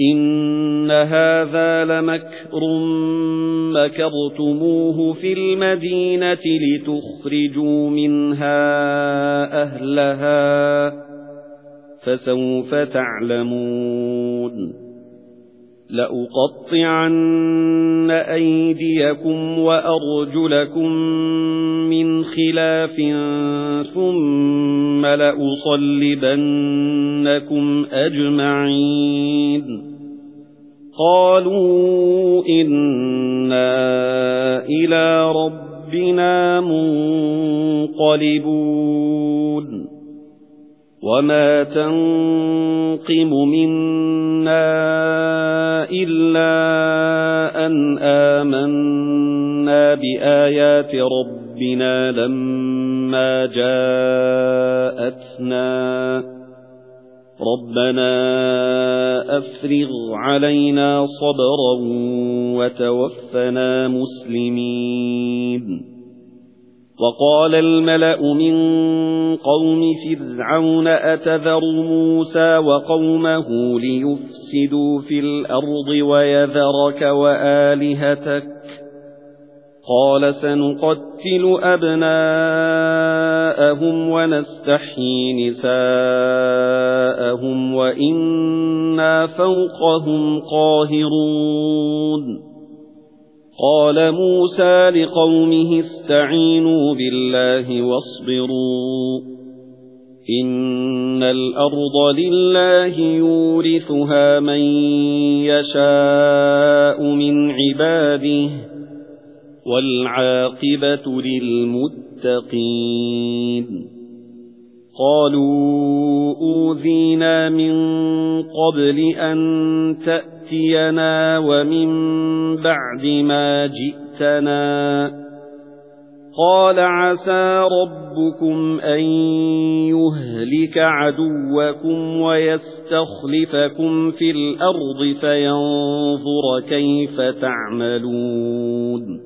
إِنَّ هَذَا لَمَكْرٌ مَكَرْتُمُوهُ فِي الْمَدِينَةِ لِتُخْرِجُوا مِنْهَا أَهْلَهَا فَسَوْفَ تَعْلَمُونَ لَأُقَطِّعَنَّ أَيْدِيَكُمْ وَأَرْجُلَكُمْ مِنْ خِلَافٍ ثُمَّ لَأُصَلِّبَنَّكُمْ أَجْمَعِينَ. قَالُوا إِنَّا إِلَى رَبِّنَا مُنقَلِبُونَ. وَمَا تَنقِمُ مِنَّا إِلَّا أَن آمَنَّا بِآيَاتِ رَبِّنَا لَمَّا جَاءَتْنَا رَبَّنَا أَفْرِغْ عَلَيْنَا صَبْرًا وَتَوَفَّنَا مُسْلِمِينَ. وَقَالَ الْمَلَأُ مِنْ قَوْمِ فِرْعَوْنَ أَتَذَرُ مُوسَى وَقَوْمَهُ لِيُفْسِدُوا فِي الْأَرْضِ وَيَذَرَكَ وَآلِهَتَكَ قَالَ سَنُقَتِّلُ أَبْنَاءَهُمْ وَنَسْتَحْيِي نِسَاءَهُمْ وَإِنَّا فَوْقَهُمْ قَاهِرُونَ. قَالَ مُوسَى لِقَوْمِهِ اسْتَعِينُوا بِاللَّهِ وَاصْبِرُوا إِنَّ الْأَرْضَ لِلَّهِ يُورِثُهَا مَن يَشَاءُ مِنْ عِبَادِهِ. وَالْعَاقِبَةُ لِلْمُتَّقِينَ. قَالُوا أُوذِينَا مِن قَبْلِ أَن تَأْتِيَنَا وَمِن بَعْدِ مَا جِئْتَنَا. قَالَ عَسَى رَبُّكُمْ أَن يُهْلِكَ عَدُوَّكُمْ وَيَسْتَخْلِفَكُمْ فِي الْأَرْضِ فَيَنظُرَ كَيْفَ تَعْمَلُونَ.